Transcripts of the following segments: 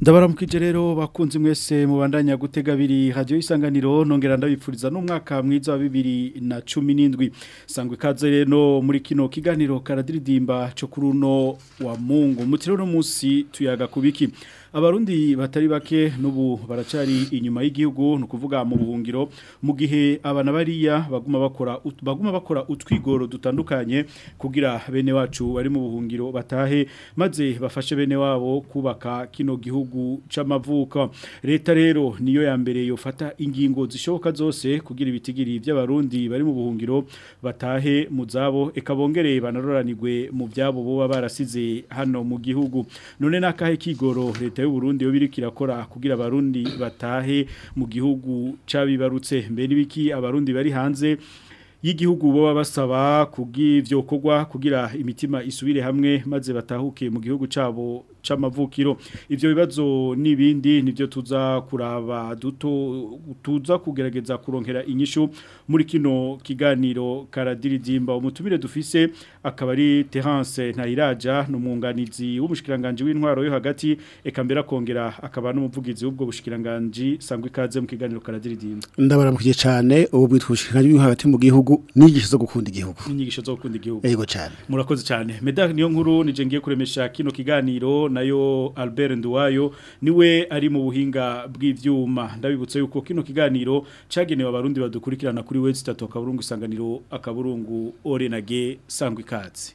ndabaramukije rero bakunze mwese mubandanya gutega biri hajyayo isanganiro nongera ndabifuriza n'umwaka mwiza wa bibiri na cumi n'indwi sangwa ikaze muri kino kiganiro karadiridimba cyo kuri wa mungu muti rero uno tuyaga kubiki abarundi batari bake n'ubu baracari inyuma y'igihugu ni ukuvuga mu buhungiro mu gihe abana bariya baguma bakora baguma bakora utwigoro dutandukanye kugira bene wacu bari mu buhungiro batahe maze bafashe bene wabo kubaka kino gihugu c'amavuko leta rero niyo ya mbere yofata ingingo zishoboka zose kugira ibitigiri by'abarundi bari mu buhungiro batahe mu zabo ekabongere banaroranirwe mu byabo boba barasize hano mu gihugu none nakahe kigoro leta Burundi yo biriko irakora kugira abarundi batahe mu gihugu cabibarutse mbere n'ibiki abarundi bari hanze y'igihugu bo basaba kubw'ibyo kugwa kugira imitima isubire hamwe maze batahuke mu gihugu cyabo c'amavukiro ivyo bibazo nibindi nivyo tuza kuraba duto tuza kugerageza kuronkera inyishu muri kino kiganiro karadiridimba umutumire dufise akaba ari Terence Ntayiraja numwunganizi w'umushikiranganje w'intwaro yo hagati eka mbera kongera akaba n'umuvugizi w'ubwo bushikiranganje sangwe ikaze mu kiganiro karadiridimba ndabaramukije cyane ubu bwitwa ubushikiranganje w'intwaro hagati mu gihugu n'inyigisho zo gukunda igihugu n'inyigisho zo gukunda igihugu yego cyane murakoze cyane medal niyo nkuru nije ngiye kuremesha kino kiganiro nayo Albert Nduwayo niwe ari mu buhinga bw'ivyuma ndabibutse yuko kino kiganiro cagenewe abarundi badukurikirana kuri wese tatu akaburungu isanganiro akaburungu orenage sangwa ikatsi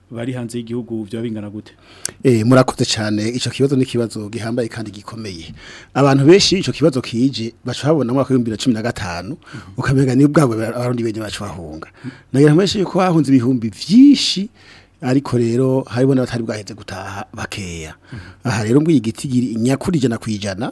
bari hanze y'igihugu byaba gute eh murakoze cyane ico kibazo ni kibazo gihambaye kandi gikomeye abantu benshi ico kibazo kije bacu habona mwaka 2015 ukamenga ni bwabo abarundi benye bacu bahunga nagira menshi yuko hahunze ibihumbi byinshi ariko rero haribo batari bwaheze gutaha bakeya aha rero mbwiye igiti nyakuri ijana ku ijana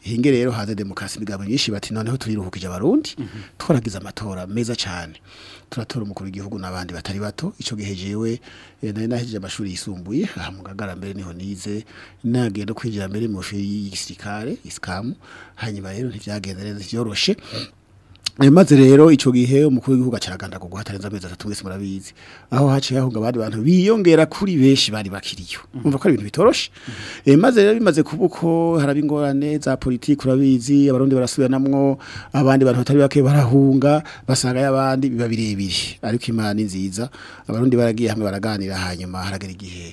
hinge rero haze demokarasi bigabo nyinshi bati noneho turiruhukije abarundi mhm. twaragize amatora meza cyane turatora umukuru w'igihugu n'abandi batari bato icyo gihe jewe eh, nari nahejeje amashuri yisumbuye aha mu kagambere niho nize nagenda kwinjira mbere mu shuri y'igisirikare isikamu hanyuma rero ntibyagenda neza byoroshe Eh, maze rero icyo gihe umukuru w'igihugu acaganda ko guhatariza amezi atatu mwese murabizi aho haciye hahunga abandi bantu biyongera kuri benshi bari bakiriyo umva ko ari ibintu bitoroshe mm-hmm. eh, maze rero bimaze kuba uko ingorane za politiki urabizi abarundi barasubira barasubiranamwo abandi bantu batari bake barahunga basanga y'abandi biba birebire ariko imana nziza abarundi baragiye hamwe baraganira hanyuma haragera igihe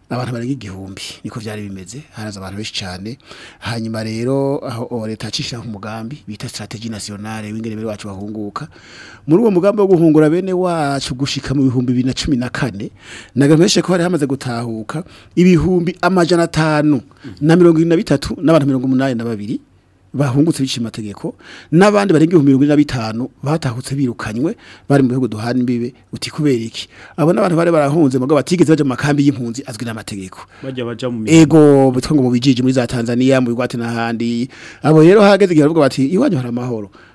n'abantu barenga igihumbi niko byari bimeze haraza abantu benshi cyane hanyuma rero aho leta yacisha umugambi bita strategie nationale w'ingere bere wacu bahunguka muri uwo mugambi wo guhungura bene wacu gushika mu bihumbi na na cumi kane nagameshe ko hari hamaze gutahuka ibihumbi amajana atanu na mirongo 153 n'abantu babiri bahungutse biciye amategeko n'abandi barenga ibihumbi na bitanu batahutse birukanywe bari mu bihugu duhana imbibe uti kubera abo n'abantu bari barahunze mugabo batigeze baje makambi y'impunzi azwi n'amategeko bajya baja mu ego bitwa ngo mu bijiji muri za Tanzania mu Rwanda n'ahandi abo rero hageze igihe bavuga bati iwanyu hari amahoro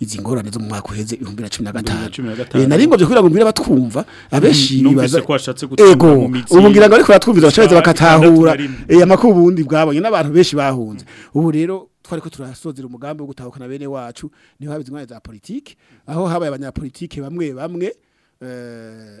izi ngorane zo mu mwaka uheze 2015 eh, nari ngombye kugira ngo mbire batwumva mm, abenshi bibaza ego ubungira ngo ariko batwumvira bakatahura eh amakubundi bwabonye n'abantu benshi bahunze ubu rero twariko turasozera umugambi wo gutahukana bene wacu niho habize intwari za politike aho habaye abanyapolitike bamwe bamwe eh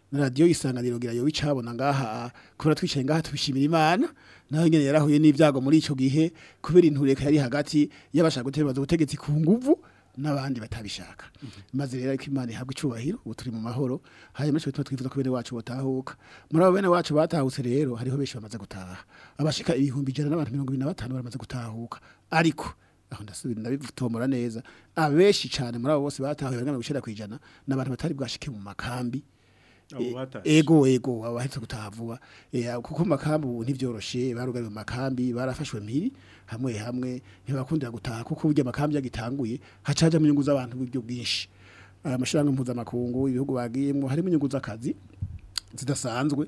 na radio isanganiro gira yo bicabona ngaha kubera twicaye ngaha tubishimira Imana naho ingene yarahuye n'ibyago muri ico gihe kubera intureka yari hagati y'abashaka gutebaza ubutegetsi ku nguvu n'abandi batabishaka maze rero ko imana ihabwa icyubahiro ubu turi mu mahoro hanyuma cyo twifuza ko bene wacu batahuka muri abo bene wacu batahutse rero hariho benshi bamaze gutaha abashika ibihumbi ijana n'abantu mirongo ibiri na batanu baramaze gutahuka ariko aho ndasubira ndabivutomora neza abeshi cyane muri abo bose batahuye bangana gushira kwijana n'abantu batari bwashike mu makambi eh, ego ego abahetse gutaha vuba eh, kuko makambi ubu ntivyoroshe barugariwe makambi barafashwe mpiri hamwe hamwe ntibakundira gutaha kuko burya makambi yagitanguye hacaje mu nyungu z'abantu bw'ibyo bwinshi amashiranga mpuzamakungu ibihugu bagiyemo harimo inyungu z'akazi zidasanzwe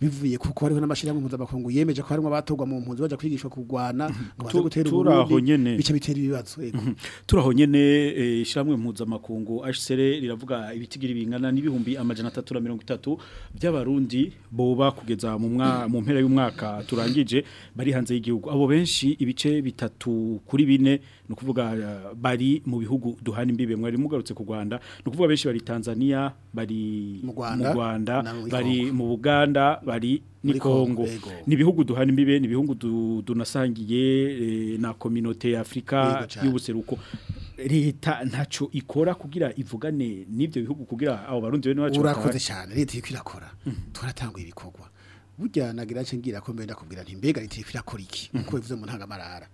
bivuye kuko hariho n'amashyirahamwe mpuzamakungu yemeje ko harimo abatogwa mu mpunzi baja kwigishwa kugwana mhm. ngo baze gutera uburundi bice bitera ibibazo turaho nyene mhm. eh, ishiramwe mpuzamakungu HCR riravuga ibitigiri bingana n'ibihumbi amajana 330 by'abarundi boba kugeza mu mu mpera y'umwaka turangije bari hanze y'igihugu abo benshi ibice bitatu kuri bine ni ukuvuga uh, bari mu bihugu duhana imbibe mwari mugarutse ku Rwanda ni ukuvuga benshi bari Tanzania bari mu Rwanda bari mu Buganda bari ni Kongo ni bihugu duhana imbibe ni bihugu dunasangiye eh, na communauté y'Afrika y'ubuseruko leta ntacyo ikora kugira ivugane n'ibyo bihugu kugira abo barundi bene bacu urakoze cyane leta yuko irakora mm-hmm. turatanga ibikorwa burya nagira ngira ko mbenda kubwira nti mbega leta yuko irakora iki nkuko bivuze mu ntangamarara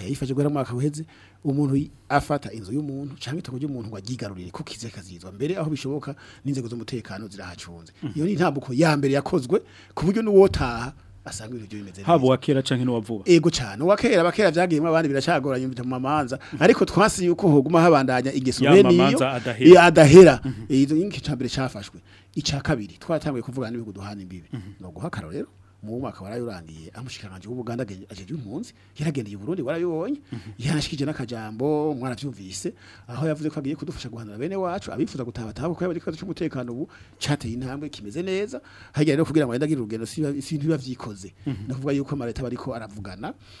yifashe guhera mwaka uheze umuntu afata inzu y'umuntu cyangwa itongo ry'umuntu ngo aryigarurire kuko izi mbere aho bishoboka n'inzego z'umutekano zirahacunze mhm. iyo ni intambuko ya mbere yakozwe ku buryo n'uwotaha asanga ibintu bimeze neza haba canke no wavuba ego cyane wakera abakera byagiyemo abandi biracagoranye bita mu mamanza ariko twasi yuko hoguma habandanya ingeso bene iyo ya adahera mhm. izo nyinshi cyambere cyafashwe ica kabiri twaratangiye kuvugana n'ibigo duhana imbibi mhm. no guhakara rero mu mwaka warayorangiye amushikiranganje w'ubuganda ajeje impunzi yaragendeye Burundi warayobonye mhm. yanashikije nakajambo mwaravyumvise aho yavuze ko agiye kudufasha guhanura bene wacu abifuza gutaba tabo ko yabari ko cy'umutekano ubu cateye intambwe kimeze neza hajya rero kugira ngo agira urugendo sintu bavyikoze mhm. no kuvuga yuko amareta bariko aravugana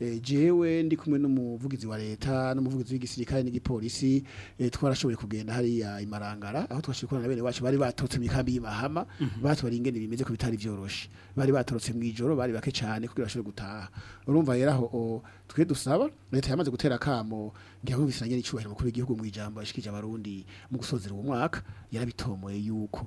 eh, jewe ndi kumwe n'umuvugizi wa leta n'umuvugizi w'igisirikare n'igipolisi eh, twarashoboye kugenda hariya imarangara aho twashikorana bene wacu bari batorotse mu kambi y'imahama mm-hmm. batwara ingene bimeze ko bitari byoroshye bari batorotse mu ijoro bari bake cyane kugira bashobore gutaha urumva rero twe dusaba leta yamaze gutera akamo ntiyabumvisanye n'icyubahiro mukuru w'igihugu mu ijambo yashikije abarundi mu gusozera uwo mwaka yarabitomoye yuko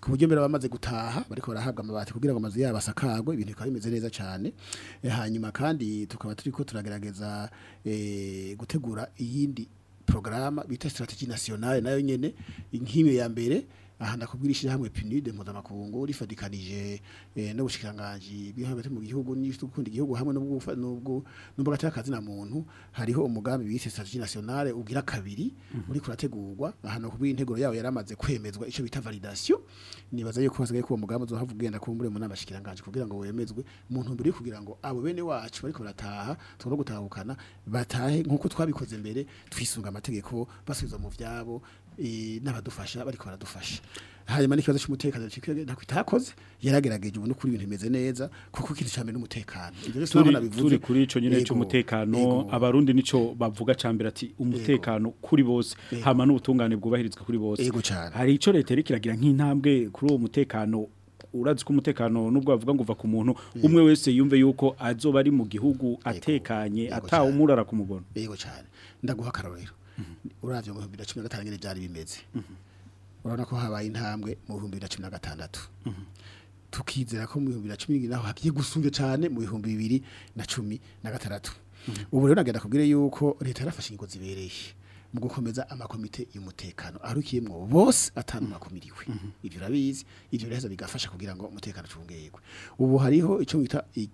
ku buryo mbere bamaze gutaha bariko barahabwa amabati kugira ngo amazu yabo asakagwe ibintu bikaba bimeze neza cyane eh, hanyuma kandi tukaba turiko turagerageza eh, gutegura iyindi programa bita sitarateji nasiyonari nayo nyine nk'iyo ya mbere aha ndakubwirisha hamwe pinide PNUD mpuzamakungu rifadikanije eh, no bushikangaji bihagaze mu gihugu n'ibikunda igihugu hamwe n'ubwo n'ubwo n'ubwo gatakazi na muntu hariho umugambi bise strategie nationale ugira kabiri mhm. uri kurategurwa aha ndakubwira integuro yawo yaramaze kwemezwa ico bita validation nibaza yuko hasigaye ko umugambi zo havuga havugenda kumbure mu nabashikirangaji kugira ngo wemezwe umuntu mbere kugira ngo abo bene wacu bariko barataha tugomba gutahukana batahe nkuko twabikoze mbere twisunga amategeko basubiza mu vyabo n'abadufasha bariko baradufasha hanyuma n'ikibazo cy'umutekano ntabwo itakoze yaragerageje ubu n'ukuri ibintu bimeze neza kuko ikintu cya n'umutekano turi kuri icyo nyine cy'umutekano abarundi nicyo bavuga cya mbere ati umutekano kuri bose hama n'ubutungane bwubahirizwa kuri bose hari icyo leta iri kiragira nk'intambwe kuri uwo mutekano uradzi ko umutekano nubwo bavuga ngo uva ku muntu umwe wese yumve yuko azoba ari mu gihugu atekanye atawumurara kumubona yego cyane ndaguha akarorero urabye mu bihumbi bibiri na cumi byari bimeze mhm. urabona ko habaye intambwe mu bihumbi na cumi na gatandatu tukizera ko mu bihumbi na cumi n'ibiri naho hagiye gusumbya cyane mu bihumbi bibiri na cumi na gatandatu mhm. mhm. ubu rero nagenda kubwire yuko leta yarafashe ingo zibereye mu gukomeza amakomite y'umutekano arukiyemo bose atanu makumiriwe ibyo urabizi ibyo rero bigafasha kugira ngo umutekano ucungerwe ubu hariho icyo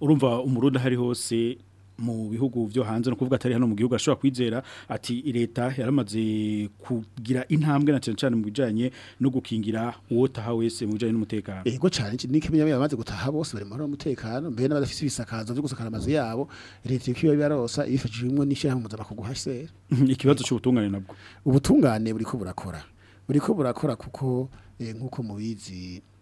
urumva umurundi hari hose mu bihugu byo hanze no kuvuga atari hano mu gihugu ashobora kwizera ati leta yaramaze kugira intambwe na cyane mu bijanye no gukingira wota wese mu bijanye n'umutekano yego cyane ni kimenya yamaze gutaha bose bari muri umutekano mbere n'abadafite ibisakazo byo gusakara amazu yabo leta ikiba bibarosa ibifashijwe n'ishyirahamwe mpuzamakunguhasera ikibazo cy'ubutungane nabwo ubutungane buri ko burakora buri ko burakora kuko eh, nkuko mubizi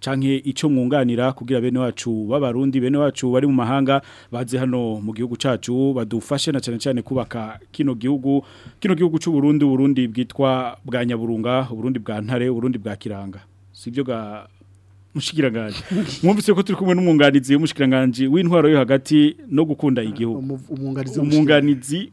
canke icyo mwunganira kugira bene wacu b'abarundi bene wacu bari mu mahanga baze hano mu gihugu cacu badufashe na cyane cyane kubaka kino gihugu kino gihugu c'u Burundi Burundi bwitwa bwa Nyaburunga Burundi bwa Ntare Burundi bwa Kiranga sivyo ga mushikiranganje mwumvise ko turi kumwe n'umwunganizi w'umushikiranganje w'intwaro yo hagati no gukunda igihugu umwunganizi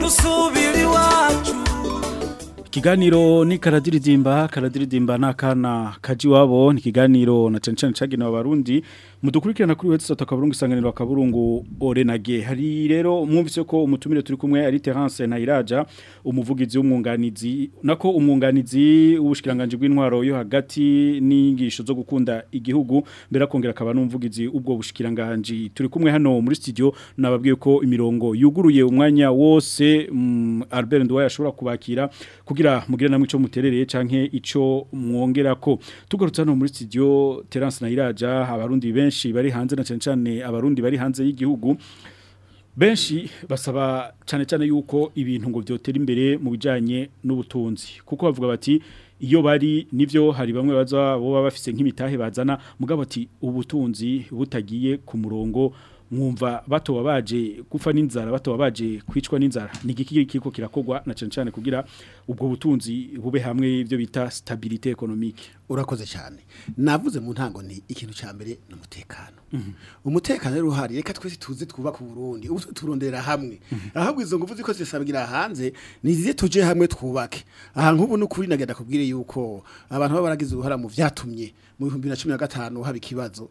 dusubire iwacu ikiganiro ni karadiridimba karadiridimba ni kaji wabo ni ikiganiro na cyane cyagenewe abarundi mudukurikirana kuri wese atakaburungu isanganiro akaburungu orenage hari rero mwumvise ko umutumire turi kumwe ari Terence na Iraja umuvugizi w'umwunganizi nako umwunganizi w'ubushikiranganje bw'intwaro yo hagati n'ingisho zo gukunda igihugu mbera kongera akaba n'umvugizi ubwo bushikiranganje turi kumwe hano muri studio nababwiye ko imirongo yuguruye umwanya wose mm, Albert Ndwaya ashobora kubakira kugira mugira mugira namwe ico muterereye canke ico mwongera ko tugarutse no muri studio Terence Nairaja abarundi benshi bari hanze na cyane cyane abarundi bari hanze y'igihugu benshi basaba cyane cyane yuko ibintu ngo byotera imbere mu bijyanye n'ubutunzi kuko bavuga bati iyo bari nibyo hari bamwe baza baba bafise nk'imitahe bazana mugabo ati ubutunzi butagiye ku murongo mwumva bato baje gupfa n'inzara bato baje kwicwa n'inzara ni igiki kiko kirakogwa na cyane cyane kugira ubwo butunzi bube hamwe ibyo bita stabilité économique urakoze cyane navuze mu ntango nti ikintu cya mbere ni Mm-hmm. umutekano uhari reka twese tuze twubake uburundi ubu turondera hamwe mm-hmm. ahabwa izo ngufu ziko zisabigira hanze nizize tuje hamwe twubake aha nk'ubu n'ukuri nagenda kubwire yuko abantu baba baragize uruhara mu vyatumye mu 2015 haba ikibazo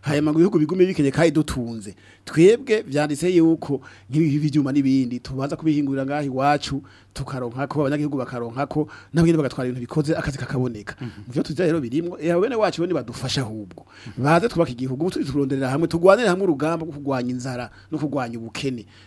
hanyuma bihugu bigume bikenye kandi dutunze twebwe byanditse yuko nk'ibi byuma n'ibindi tubanza kubihingurira ngaho iwacu tukaronka ko abanyagihugu bakaronka ko nabwe bagatwara ibintu bikoze akazi kakaboneka byo mhm. tuzira rero birimwo eh bene wacu ni badufasha ahubwo baze twubaka igihugu turi hamwe tugwanira hamwe urugamba rwo kugwanya inzara no kugwanya ubukene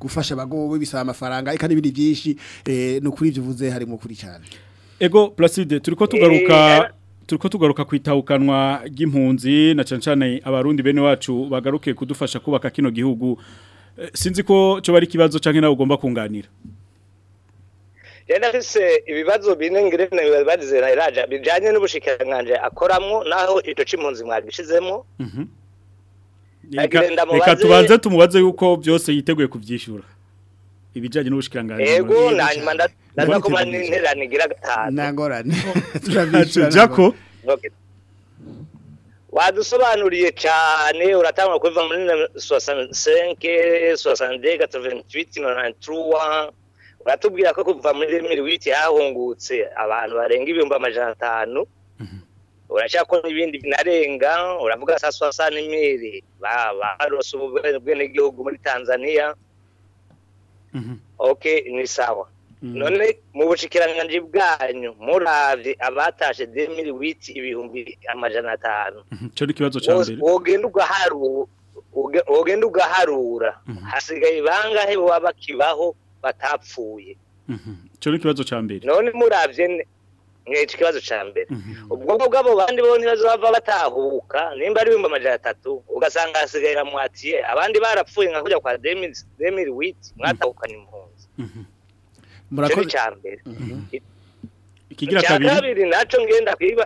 gufasha abagowe bisaba amafaranga eka n'ibindi byinshi eh, ni ukuri ibyo uvuze harimo ukuri cyane ego placide turi ko tugaruka eh, turi ko tugaruka ku ry'impunzi na cyane cyane abarundi bene wacu bagaruke kudufasha kubaka kino gihugu eh, sinzi ko cyo bari ikibazo cyangwa nawe ugomba kunganira rero afise ibibazo bine ngirente bibaze raja bijanye n'ubushikiranganje akoramwo naho ico c'impunzi mwagishizemo mhm. reka tubanze tumubaze yuko byose yiteguye kuvyishura ibijanye n'ubushikiranganje yego nanyuma ndaza kuba n'interane igira nangorane turavyishura jako wadusobanuriye cyane uratanga kuva muri 65 62 83 baratubwira ko kuva muri remera wiki hahungutse abantu barenga ibihumbi amajana atanu mhm. urashaka n'ibindi binarenga uravuga saa swa saa n'imiri barose ubwenegihugu muri tanzania mhm. oke ni sawa mhm. none mu bushikiranganji bwanyu murabye abatashe demiri witi ibihumbi amajana atanu cyo ni ikibazo cya mbere wogenda ugaharura wogenda ugaharura hasigaye bangahe baba bakibaho batapfuye mhm. cyo ni ikibazo cya mbere none murabye nk'iki ikibazo cya mbere ubwoko bw'abo bo ntibazava batahuka nimba ari ibihumbi amajana atatu ugasanga hasigaye ramwatiye abandi barapfuye nka kujya kwa demiri witi mwatahukana impunzi mhm. cyo ni cya mbere mhm. ikigira kabiri nacyo ngenda kwiba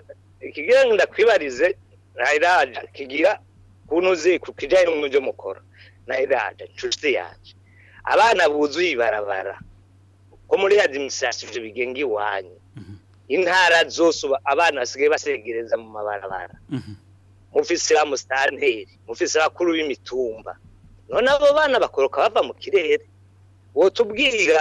ikigenda kwibarize nayiraje kigira kuntu uzi ku kijyanye n'umujyo mukora nayiraje nshuti yaje abana buzuye barabara ko muri adimisirasiyo ibyo bigenge iwanyu mhm. intara zose abana basigaye basegereza mu mabarabara mhm. mufise ba musitanteri mufise abakuru b'imitumba none abo bana bakoroka bava mu kirere wotubwira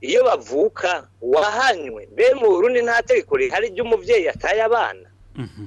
iyo bavuka wahanywe be mu burundi nta tegeko rihari ry'umubyeyi ataye abana mhm.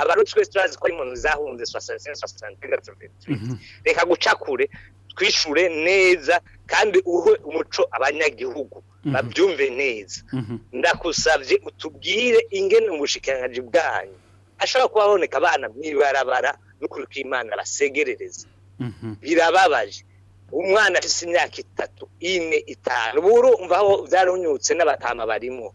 abari ko ari zahunze soixante mhm. reka guca kure twishure neza kandi uhe umuco abanyagihugu babyumve mm-hmm. neza mm-hmm. ndakusabye utubwire ingene umushikiranganji bwanyu ashobora kuba aboneka abana mw'ibarabara n'ukuri kw'imana basegerereza mm-hmm. birababaje umwana afite imyaka itatu ine itanu ubu urumva aho byarunyutse n'abatama barimo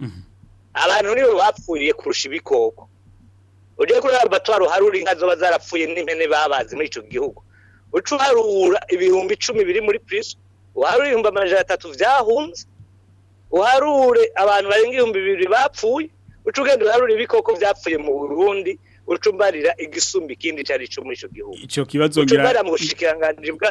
mhm. abantu nibo bapfuriye kurusha ibikoko ugiye kuri abatwaro uharura inka zoba zarapfuye n'impene babazi muri icyo gihugu uca uharura ibihumbi icumi biri muri puriso uharura ibihumbi amajana atatu byahunze uharure abantu barenga ibihumbi bibiri bapfuye uca ugenda uharura ibikoko byapfuye mu burundi uca umbarira igisumba ikindi cyari cyo muri icyo gihugu icyo kibazo ngira mu bushikiranganji bwa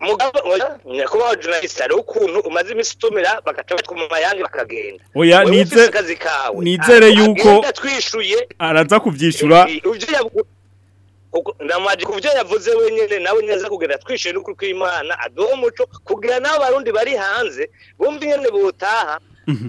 mugabo oya nyakubahwa journaliste ari ukuntu umaze iminsi utumira bagaca batwuma yangi bakagenda oya nize nizere ah, yuko twishuye araza kuvyishura ndamaje kuvyo yavuze wenyene nawe nyaza kugera twishuye n'ukuri kw'Imana aduha umuco kugira nabo barundi bari hanze bumva ingene botaha mhm.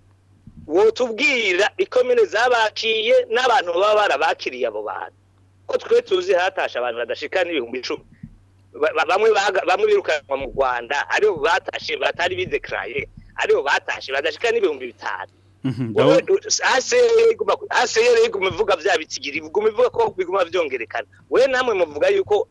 wotubwira ikomine zabaciye n'abantu baba barabakiriye abo bantu ko twe tuzi hatashe abantu badashika n'ibihumbi icumi bamwe birukanwa mu rwanda aribo batashe batari bidekaraye aribo batashe badashika n'ibihumbi bitanu hasi mhm, e e rero iguma ivuga bya bitsigiri iguma ivuga ko biguma byongerekana we namwe muvuga yuko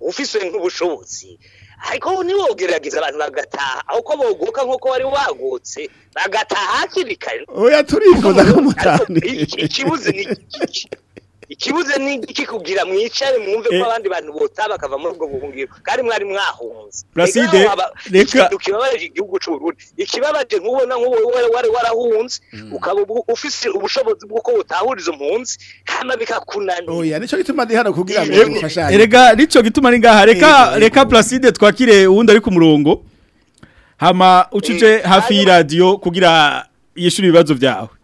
ufise nk'ubushobozi ariko niwo ugerageza abantu bagataha aho ko boguka nk'uko wari wagutse bagataha hakiri kare oya turifuza ko mutani ikibuze ni ikibuze ni kikubwira mwicare mwumve ko eh. abandi bantu bota bakava muri ubwo buhungiro kandi mwari mwahunze Placide reka dukibabaje igihugu cy'u Burundi ikibabaje nkubona nk'uwo wari warahunze mm. ukaba ufise ubushobozi bw'uko utahuriza impunzi hama bikakunanira oya nico gituma ndi hano kugira ngo eh, eh, mfashanye erega nico gituma ni ngaha reka reka Placide twakire uwundi ari ku murongo hama ucuje hafi y'iradio kugira yishura ibibazo byawe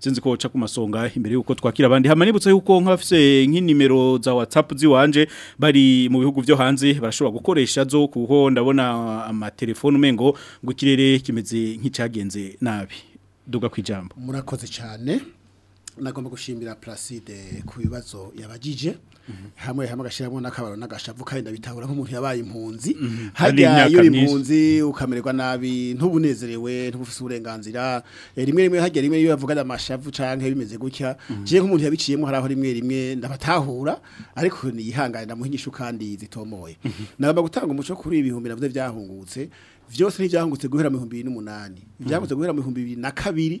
sinzi ko uca ku masonga imbere yuko twakira abandi hamanibutse yuko nk'abafise nk'inimero za WhatsApp ziwanje bari mu bihugu byo hanze barashobora gukoresha zo kuho ndabona amatelefone umengo ngo kirere kimeze nk'icagenze nabi duga kwijambo murakoze cyane nagomba gushimira Placide ku bibazo yabagije hamwe hamwe agashyiramo n'akabaro n'agashavu kandi bitahura nk'umuntu yabaye impunzi mhm. hajya iyo impunzi ukamererwa nabi ntubunezerewe ntubufise uburenganzira eh, rimwe rimwe hajya rimwe iyo bavugana amashavu canke bimeze gutya mhm. je nk'umuntu yabiciyemo haraho rimwe rimwe ndabatahura ariko niyihangane ndamuhinyisha kandi zitomoye mhm. naba gutanga umuco kuri ibihumbi navyo vyahungutse vyose ntivyahungutse guhera mu 2008 vyahungutse guhera mu 2002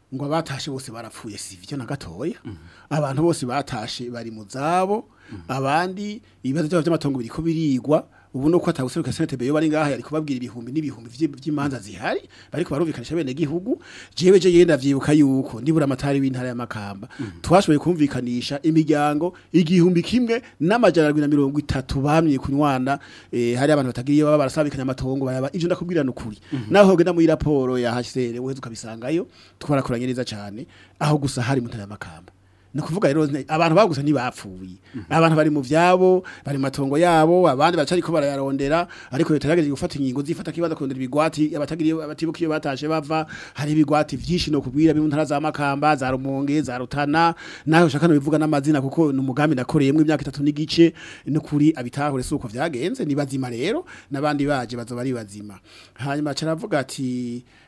ngo abatashe bose barapfuye si ivyo na gatoya mhm. abantu bose batashe bari mu zabo abandi ibibazo byabo by'amatongo biri kubirigwa ubu nuko atagusubika senatebe yo bari ngaha yari kubabwira ibihumbi n'ibihumbi by'imanza zihari bari kubarumvikanisha bene gihugu jewe je yenda vyibuka yuko nibura amatari w'intara ya makamba twashoboye kumvikanisha imiryango igihumbi kimwe n'amajana itatu bamye kunywana eh, hari abantu batagiriye baba barasabikanya amatongo baraba ivyo ndakubwira nukuri naho genda muri raporo ya HCR wezuka bisangayo twarakoranye neza cyane aho gusa hari mu ntara ya makamba ni kuvuga rero abantu baguze ntibapfuye abantu bari mu byabo bari matongo yabo abandi baracari ko barayarondera ariko leta gufata inkingo zifata kibanda kurondera ibigwati abatagiriye abatibukiye batashe bava hari ibigwati byinshi no kubwira mu ntara za za rumonge za rutana naho shaka no bivuga n'amazina kuko numugambi nakoreyemo imyaka itatu n'igice no kuri abitahure suko vyagenze nibazima rero nabandi baje bazo bari bazima hanyuma avuga ati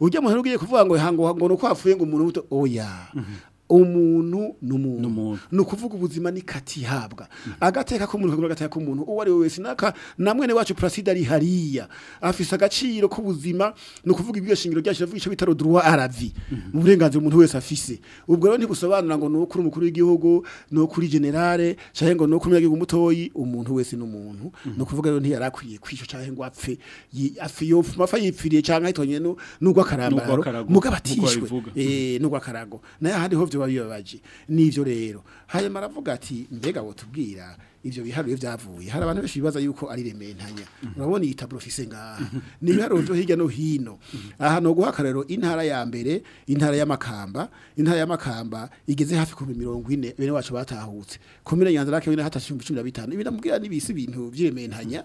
urya muntu ugiye kuvuga ngo hango kuko havuye ngo umuntu oya oh, mhm. umuntu n'umuntu nukuvuga ubuzima nikati habwa agateka ko umuntu agateka ko umuntu uwo ari we wese naka namwe ne wacu Placide ari hariya afise agaciro ko ubuzima nukuvuga ibyo shingiro ryacu ravuga ico bitaro droit à la vie mu mhm. burenganzira umuntu wese afise ubwo rero ntibusobanura ngo no kuri umukuru w'igihugu no kuri generale cyangwa ngo no kuri myagihugu mutoyi umuntu wese n'umuntu mhm. nukuvuga rero ntiyarakwiye kwico cyangwa ngo apfe afi yo mafa yipfiriye cyangwa hitonyene n'ugwa karambaro mugabo eh n'ugwa karago naye hariho biba bibabaje n'ibyo rero hanyuma maravuga ati mbega ngo tubwira ivyo biharuro byavuye hari abantu benshi yuko ari rementanya mhm. urabona iyi tableau fise ngaha ni biharuro hirya no hino aha no guha karero intara ya mbere intara y'amakamba intara y'amakamba igeze hafi ku 40 bene wacu batahutse komine nyanza rake wina hata 15 ibi namubwira nibisi ibintu by'iremehanya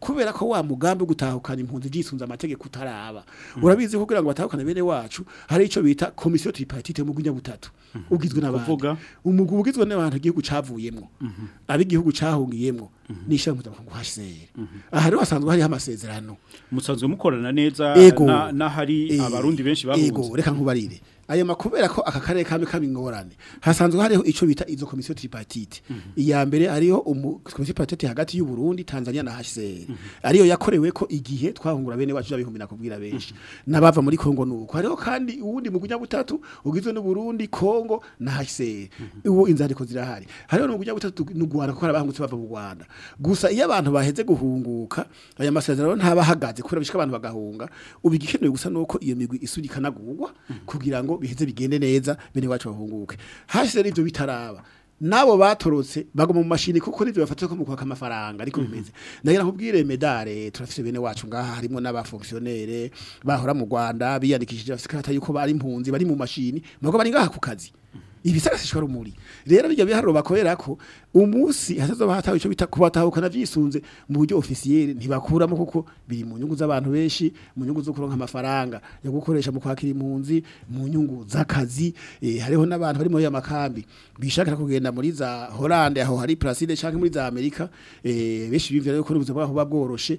kubera ko wa mugambi gutahukana impunzi jisunza amategeko utaraba hmm. urabizi ko kugira ngo batahukane bene wacu hari ico bita commission tripartite mu gunya butatu hmm. ugizwe n’abavuga umugu ugizwe n'abantu igihugu cavuyemwo hmm. abigihugu cahungiyemwo nisha mutamakungu hasizere aha rero hasanzwe hari amasezerano musanzwe mukorana neza na hari abarundi benshi barunze ego reka nkubarire ayo makubera ko aka karere kame ingorane hasanzwe hariho ico bita izo komisiyo tripartite mhm. iya mbere ariyo komisiyo tripartite hagati y'u Burundi Tanzania na HCR mhm. ariyo yakorewe ko igihe twahungura bene wacu babihumbi nakubwira benshi mm -hmm. nabava muri Kongo nuko hariho kandi uwundi mugunya butatu ugizwe n'u Burundi Kongo na HCR mhm. uwo inzandiko zirahari hariho n'umugunya butatu n'ugwara ko abahungutse bava mu Rwanda gusa iyo abantu baheze guhunguka aya masezerano ntabahagaze kubera bishika abantu bagahunga ubu gusa nuko iyo migwi isubikana gugwa kugira ngo biheze bigende neza bene wacu bahunguke hashize ivyo bitaraba nabo batorotse bagoma mu mashini kuko nivyo bafatira ko mu kwaka amafaranga ariko mhm. bimeze ndagira nkubwire medare turafise bene wacu ngaha harimo n'abafonctionnaire bahora mu Rwanda biyandikishije afite yuko bari impunzi bari mu mashini mako bari ngaha ku kazi mhm. ibisagasishwa rumuri rero bijya biharuro bakorera ko umunsi hasaza bahatawe ico bita kubatahukana vyisunze mu buryo officiel ntibakuramo kuko biri mu nyungu z'abantu benshi mu nyungu zo kuronka amafaranga yo gukoresha mu kwakira impunzi mu nyungu z'akazi eh, hariho n'abantu bari muri amakambi bishakira kugenda muri za Hollande aho hari Placide canke muri za Amerika eh, benshi bivira yuko ubuzima bwabo babworoshe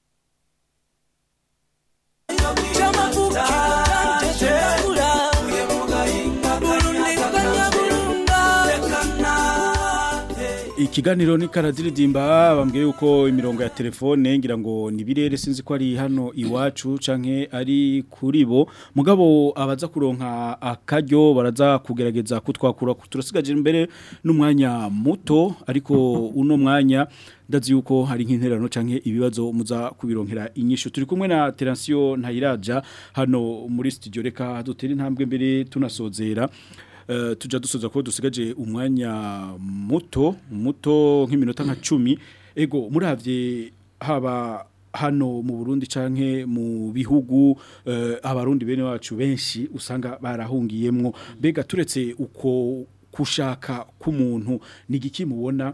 kiganiro ni karadiridimba bambwiye uko imirongo ya telefone ngira ngo nibirere sinzi ko ari hano iwacu canke ari kuri bo mugabo abaza kuronka akaryo baraza kugerageza kutwakura turasigaje imbere n'umwanya muto ariko uno mwanya ndazi yuko hari nk'interano canke ibibazo muza kubironkera inyisho turi kumwe na Teransiyo Ntayiraja hano muri studio reka dutere intambwe mbere tunasozera Eh, tujya dusoza ko dusigaje umwanya muto muto nk'iminota nka mm. cumi ego murabye haba hano mu Burundi canke mu bihugu uh, abarundi bene wacu benshi usanga barahungiyemwo mm. bega turetse uko kushaka k'umuntu ni igiki mubona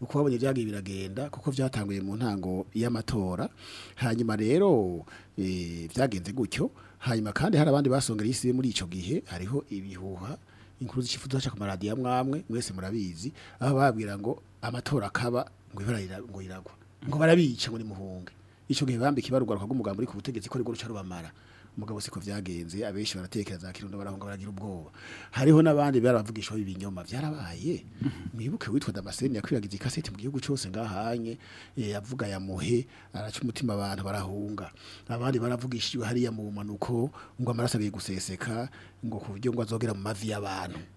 uko wabonye byagiye biragenda kuko byatanguye mu ntango y'amatora hanyuma rero byagenze gutyo hanyuma kandi hari abandi basongereye isi muri icyo gihe hariho ibihuha inkuru z'ikifuzo cyo kumaradiyo mwamwe mwese murabizi aho babwira ngo amatora akaba ngo ibarira ngo iragwa ngo barabica muri muhunge ico gihe bambika ibarugaruka rw'umugambo uri ku butegetsi ko rwo ruca mugabo siko byagenze abenshi baratekereza kirundo barahunga baragira ubwoba hariho nabandi baravugishwa ibinyoma byarabaye mm-hmm. mwibuke witwa Damascene yakwiragiza ikasete mu gihugu cyose ngahanye yavuga e, ya muhe araca umutima abantu barahunga abandi baravugishijwe hariya mu bumanuko ngo amaraso abiri guseseka ngo ku buryo ngo azogera mu mavi y'abantu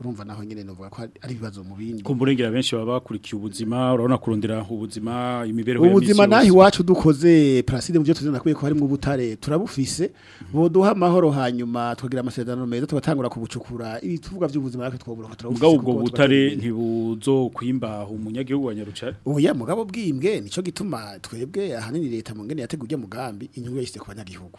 urumva naho nyene no vuga ko ari bibazo mu bindi kumburengera benshi baba bakurikiye ubuzima urabona kurondera ubuzima imibereho ya ubuzima nahi wacu dukoze Placide muvyo tuzenda kwiye ko harimo ubutare turabufise bo duha mahoro hanyuma tukagira amasezerano meza tugatangura kubucukura ibituvuga by'ubuzima natwe twobura ko turabufise ubwo ubwo butare ntibuzo kwimba umunyagihugu wa ubuya mugabo bw'imbwe nico gituma twebwe ahanini leta mu ngene yateguye mugambi inyungu yashyize ku banyagihugu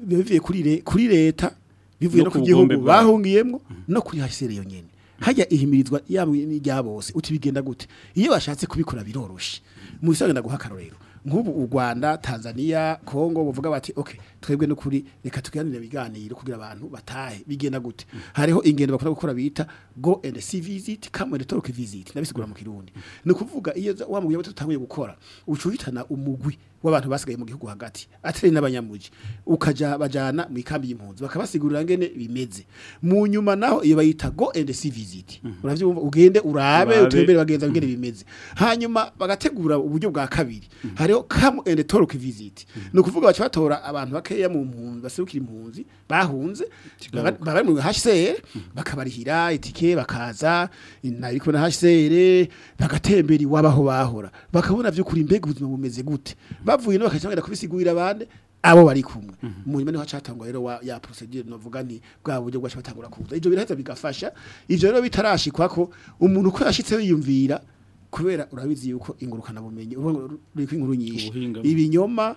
bivuye kuri leta bivuye no ku bahungiyemo mm. no kuri hasere yonyine hajya ihimirizwa yabo n'irya bose uti bigenda gute iyo bashatse kubikora biroroshye mu bisanzwe ndaguha akarorero nk'ubu u Rwanda Tanzania Kongo bavuga bati okay twebwe no kuri reka tuganire biganiro kugira abantu batahe bigenda gute mm. hariho ingendo bakora gukora bita go and see visit come and talk visit nabisigura mu kirundi ni kuvuga iyo wamugiye batatanguye gukora ucuhitana umugwi w'abantu basigaye mu gihugu hagati atari n'abanyamuji ukaja bajana mu ikambi y'impunzi bakabasigurira ngene bimeze mu nyuma naho iyo bayita go and see visit mm ugende urabe utembere bagenza ngene bimeze hanyuma bagategura uburyo bwa kabiri mm hariho come and talk visit mm -hmm. nukuvuga batora abantu bakeya mu mpunzi baserukira impunzi bahunze bari mu HCR mhm. bakabarihira itike bakaza nari kubona HCR bagatembera iwabaho bahora bakabona vyukuri mbega ubuzima bumeze gute mhm. bavuye no bakacangana kubisigurira abandi abo bari kumwe mhm. mu niho cyatangwa rero ya procedure novuga ni bwa buryo bwacu batangura kuza ivyo biraheza bigafasha ivyo rero bitarashikwa ko umuntu ko yashitse yiyumvira kubera urabizi yuko ingurukana bumenyi uri inkuru nyinshi ibinyoma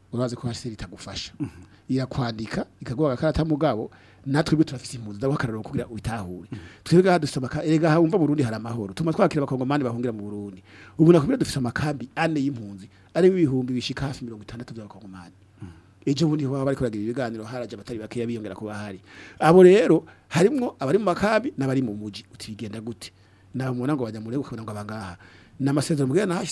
urazi ko hasi itagufasha irakwandika ikaguha agakarata mu natwe ibyo turafise impunzi ndabona kugira ubitahure twebwe aha dufite amakaye erega humva Burundi hari amahoro tuma twakira abakongomani bahungira mu Burundi ubu nakubwira dufite amakambi ane y'impunzi ari ibihumbi bishika hafi mirongo itandatu by'abakongomani ejo bundi baba bari kuragira ibiganiro harajya abatari bakeya biyongera kuba hari abo rero harimo abari mu makambi n'abari mu mujyi utigenda gute nabamubona ngo bajya murebe ukabona ngo abangaha ni amasezerano mbwira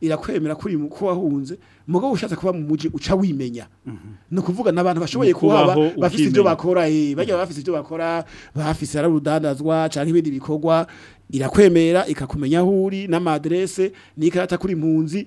irakwemera kuri uyu muko wahunze mugabo ushatse kuba mu muji uca wimenya mhm. ni ukuvuga n'abantu bashoboye kuhaba bafite ibyo bakora eh bajya bafite ibyo bakora bafise ararudandazwa canke ibindi bikorwa irakwemera ikakumenya aho uri n'amadresse n'ikarata kuri munzi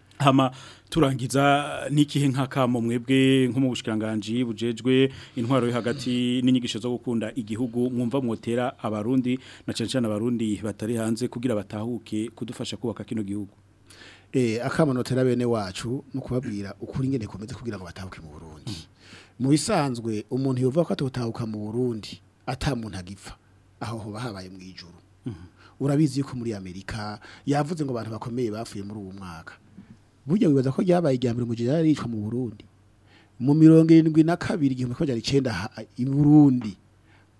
hama turangiza n'ikihe nk'akamo mwebwe nko mu bushikanganje bujejwe intwaro yo hagati n'inyigisho zo gukunda igihugu mwumva mwotera abarundi na cyane cyane abarundi batari hanze kugira batahuke kudufasha kubaka kino gihugu Eh, akamanotera bene wacu no kubabwira ukuri ingene komeze kugira ngo batahuke mu burundi mm. mu bisanzwe umuntu yuvuga ko atotahuka mu burundi atamuntu agipfa aho hoba habaye mu ijuru mm. urabizi yuko muri amerika yavuze ngo abantu bakomeye bapfuye muri uwo mwaka burya wibaza ko ryabaye igihe mu gihe yararicwa mu burundi mu mirongo irindwi na kabiri igihumbi icyenda i burundi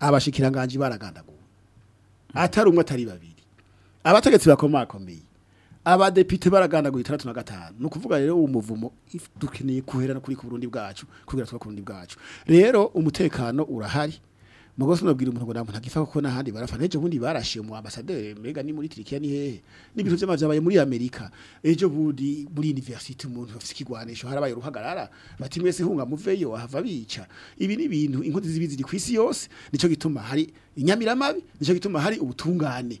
abashikiranganji baragandaguwe mm. atari umwe atari babiri abategetsi bakomakomeye abadepite baraganda ku itandatu na gatanu ni ukuvuga rero umuvumo muvumo dukeneye kuherana kuri ku burundi bwacu kugira twa ku burundi bwacu rero umutekano urahari mugoso nabwira umuntu ngo ndamuntu agifa kuko nahandi barafana ejo bundi barashiye mu ambassadeur mega ni muri Turkiya ni hehe n'ibintu by'amajabaye muri America ejo bundi muri university umuntu afite kigwanisho harabaye ruhagarara bati mwese hunga muveyo ahava bica ibi ni ibintu inkozi zibizi kwisi yose nico gituma hari inyamiramabi nico gituma hari ubutungane